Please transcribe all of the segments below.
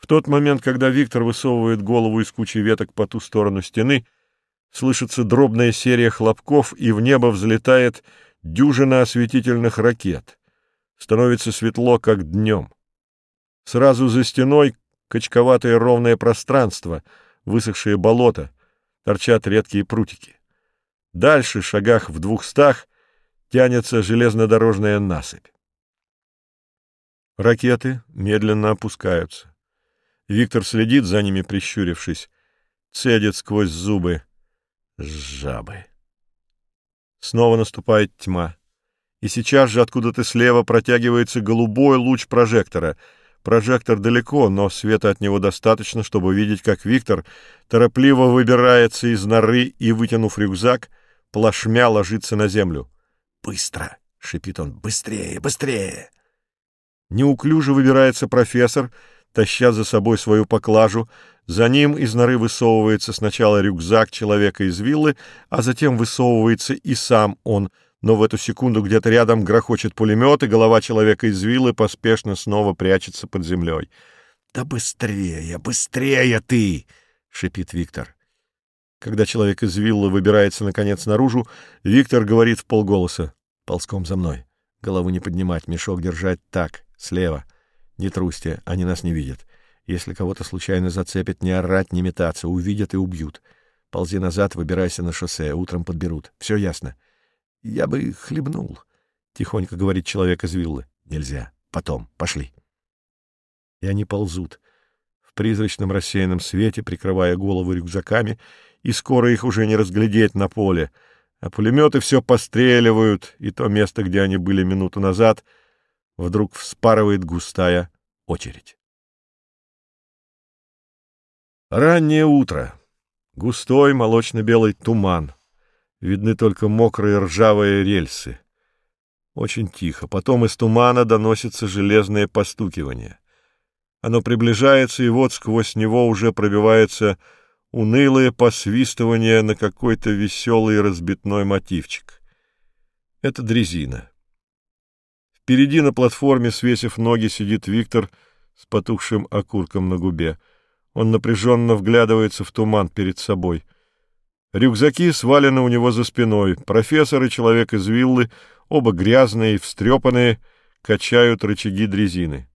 В тот момент, когда Виктор высовывает голову из кучи веток по ту сторону стены, слышится дробная серия хлопков, и в небо взлетает дюжина осветительных ракет. Становится светло, как днем. Сразу за стеной качковатое ровное пространство, высохшее болото, торчат редкие прутики. Дальше, шагах в двухстах, тянется железнодорожная насыпь. Ракеты медленно опускаются. Виктор следит за ними, прищурившись, цедит сквозь зубы. Жабы. Снова наступает тьма. И сейчас же откуда-то слева протягивается голубой луч прожектора. Прожектор далеко, но света от него достаточно, чтобы видеть, как Виктор торопливо выбирается из норы и, вытянув рюкзак, плашмя ложится на землю. «Быстро!» — шипит он. «Быстрее! Быстрее!» Неуклюже выбирается профессор — таща за собой свою поклажу. За ним из норы высовывается сначала рюкзак человека из виллы, а затем высовывается и сам он. Но в эту секунду где-то рядом грохочет пулемет, и голова человека из виллы поспешно снова прячется под землей. — Да быстрее, быстрее ты! — шипит Виктор. Когда человек из виллы выбирается, наконец, наружу, Виктор говорит в полголоса. — Ползком за мной. Голову не поднимать, мешок держать так, слева. — не трусьте, они нас не видят. Если кого-то случайно зацепят, не орать, не метаться, увидят и убьют. Ползи назад, выбирайся на шоссе, утром подберут. Все ясно. Я бы хлебнул, — тихонько говорит человек из виллы. Нельзя. Потом. Пошли. И они ползут. В призрачном рассеянном свете, прикрывая головы рюкзаками, и скоро их уже не разглядеть на поле. А пулеметы все постреливают, и то место, где они были минуту назад — вдруг вспарывает густая очередь. Раннее утро. Густой молочно-белый туман. Видны только мокрые ржавые рельсы. Очень тихо. Потом из тумана доносится железное постукивание. Оно приближается, и вот сквозь него уже пробивается унылое посвистывание на какой-то веселый разбитной мотивчик. Это дрезина. Впереди на платформе, свесив ноги, сидит Виктор с потухшим окурком на губе. Он напряженно вглядывается в туман перед собой. Рюкзаки свалены у него за спиной. Профессор и человек из виллы, оба грязные и встрепанные, качают рычаги дрезины.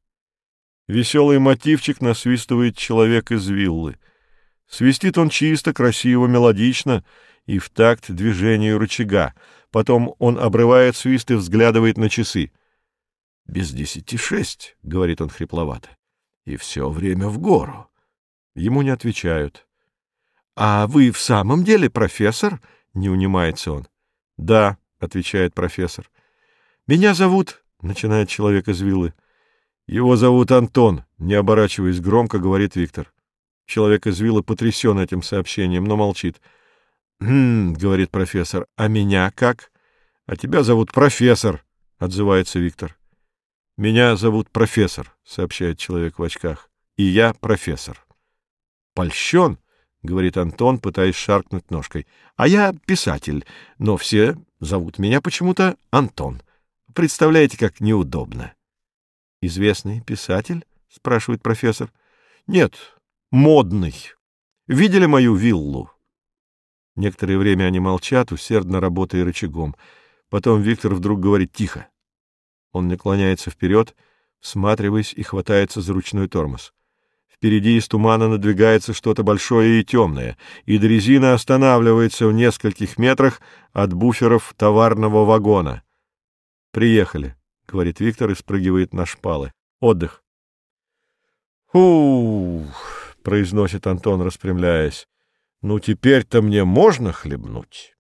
Веселый мотивчик насвистывает человек из виллы. Свистит он чисто, красиво, мелодично и в такт движению рычага. Потом он обрывает свист и взглядывает на часы —— Без десяти шесть, — говорит он хрипловато, — и все время в гору. Ему не отвечают. — А вы в самом деле профессор? — не унимается он. — Да, — отвечает профессор. — Меня зовут... — начинает человек из виллы. — Его зовут Антон, — не оборачиваясь громко, говорит Виктор. Человек из виллы потрясен этим сообщением, но молчит. «Хм», — говорит профессор, — «а меня как?» «А тебя зовут профессор», — отзывается Виктор. — Меня зовут профессор, — сообщает человек в очках. — И я профессор. — Польщен, — говорит Антон, пытаясь шаркнуть ножкой. — А я писатель, но все зовут меня почему-то Антон. Представляете, как неудобно. — Известный писатель? — спрашивает профессор. — Нет, модный. Видели мою виллу? Некоторое время они молчат, усердно работая рычагом. Потом Виктор вдруг говорит тихо. Он наклоняется вперед, всматриваясь и хватается за ручной тормоз. Впереди из тумана надвигается что-то большое и темное, и дрезина останавливается в нескольких метрах от буферов товарного вагона. «Приехали», — говорит Виктор и спрыгивает на шпалы. «Отдых». «Ух», — произносит Антон, распрямляясь, — «ну теперь-то мне можно хлебнуть?»